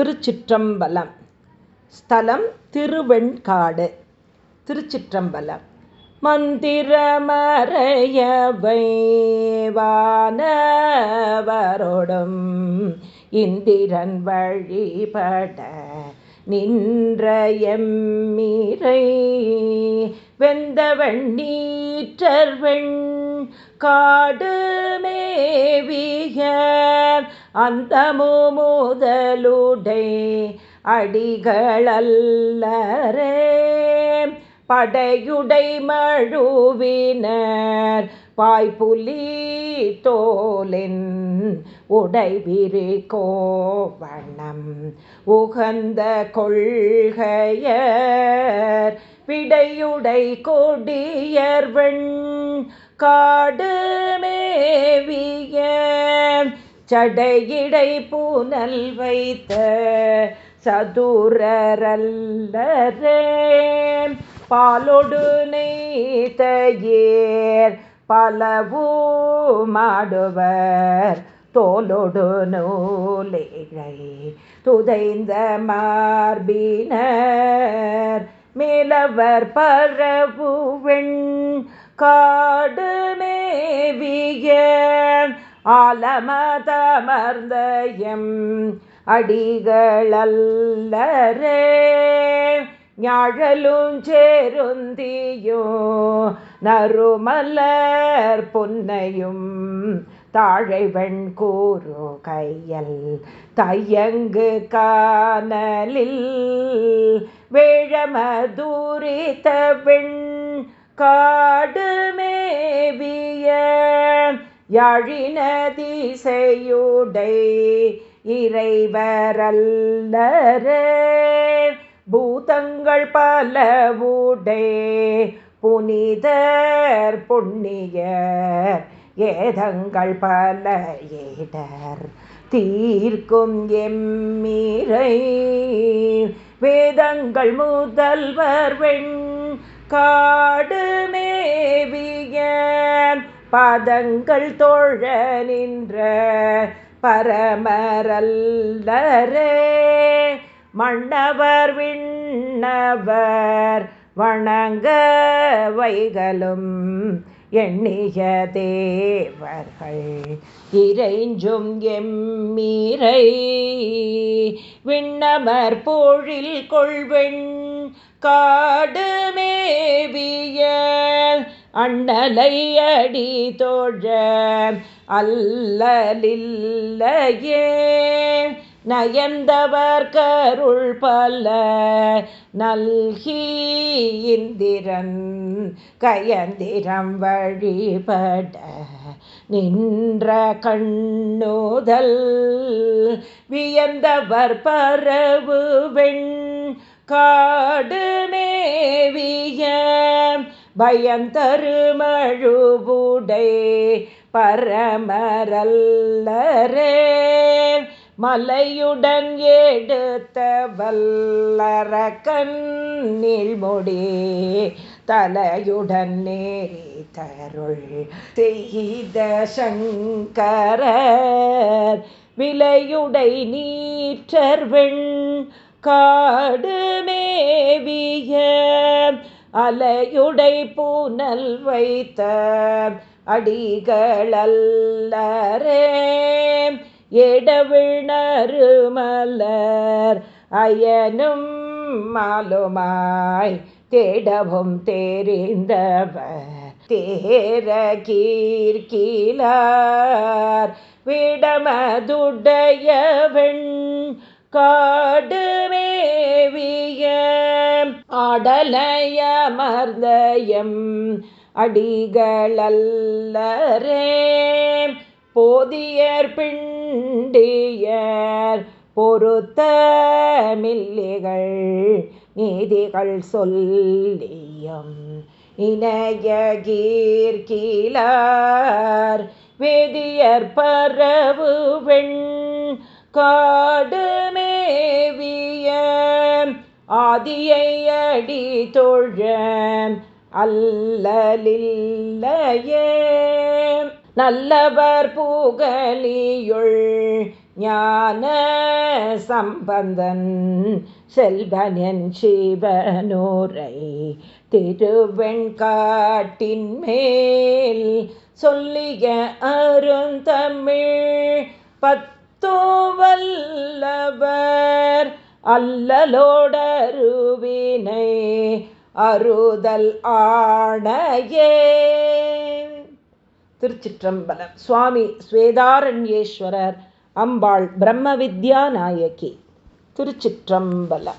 திருச்சிற்றம்பலம். ஸ்தலம் திருவெண்காடு. திருச்சிற்றம்பலம். மந்திரமறையவை வானவரோடும் இந்திரன் வழிபட நின்ற எம்மீரை வெந்த வெண்ணீற்றர்வெண் காடு மேவிய அந்தமோ முதலுடை அடிகளல்லரே. படையுடை மழுவினர் பாய்புலி தோலின் உடைவிரி கோவணம் உகந்த கொள்கையர். பிடையுடை கொடியர்வெண் காடு மேவிய சடையிடை பூனல் வைத்த சதுரரல்லரே. பாலொடு நெய்தயேர் பலவூ மாடுவர் தோலொடு நூலேழை. துதைந்த மார்பினர் மேலவர் பரவுவெண் காடு மேவிய ஆலமதமர்ந்த எம் அடிகளல்லரே. ஞாழலும் சேருந்தியோ நறுமலர் பொன்னையும் தாழைவெண் கூறு கையல் தையங்கு காணலில் வேழமதூரித்த வெண் காடு மேவிய யாழின திசையுடை இறைவரல்லரே. பூதங்கள் பலவுடே புனிதர் புண்ணியர் ஏதங்கள் பல ஏடர் தீர்க்கும் எம்மீரை வேதங்கள் முதல்வர் வெண் காடு மேவிய பாதங்கள் தோழ நின்ற பரமரல்லரே. மன்னவர் விண்ணவர் வணங்க வைகளும் எண்ணிய தேவர்கள். இறைஞ்சும் எம்மீரை விண்ணமர் பொழில் கொள்வெண் காடு அண்ணலையடி தோழ அல்லலில்லையே. நயந்தவர் கருள் பல நல்கி இந்திரன் கயந்திரம் வழிபட நின்ற கண்ணுதல். வியந்தவர் பரவு வெண் காடு பயந்தருமழுவுடை பரமரல்லரே. மலையுடன் எடுத்த வல்லரக்கன் நீழ்மொழி தலையுடன் நேரி தருள் செய்த சங்கரர் விலையுடை நீற்றர் வெண் காடுமே அலையுடை பூனல் வைத்த அடிகளல்லரே. எடவிணரு அயனும் மாலுமாய் தேடவும் தெரிந்தவர். தேர கீர்கிலார் விடமதுடையவெண் காடு மேவிய ஆடலயமர்தயம் அடிகளல்லரே. போதியர் பிண்டியர் பொறுத்த மில்லிகள் நீதிகள் சொல்லியம். இணைய கீர்கிலார் வேதியர் பரவு வெண் காடு ஆதியை அடி தொழ அல்லலில்லையே. நல்லவர் பூகலியுள் ஞான சம்பந்தன் செல்வனன் சிவனூரை திருவெண்காட்டின் மேல் சொல்லிய அருந்தமிழ் பத்தோ வல்லவர் அல்லலோடருவினை அருதல் ஆணையே. திருச்சிற்றம்பலம். சுவாமி ஸ்வேதாரண்யேஸ்வரர் அம்பாள் பிரம்ம வித்யா நாயகி திருச்சிற்றம்பலம்.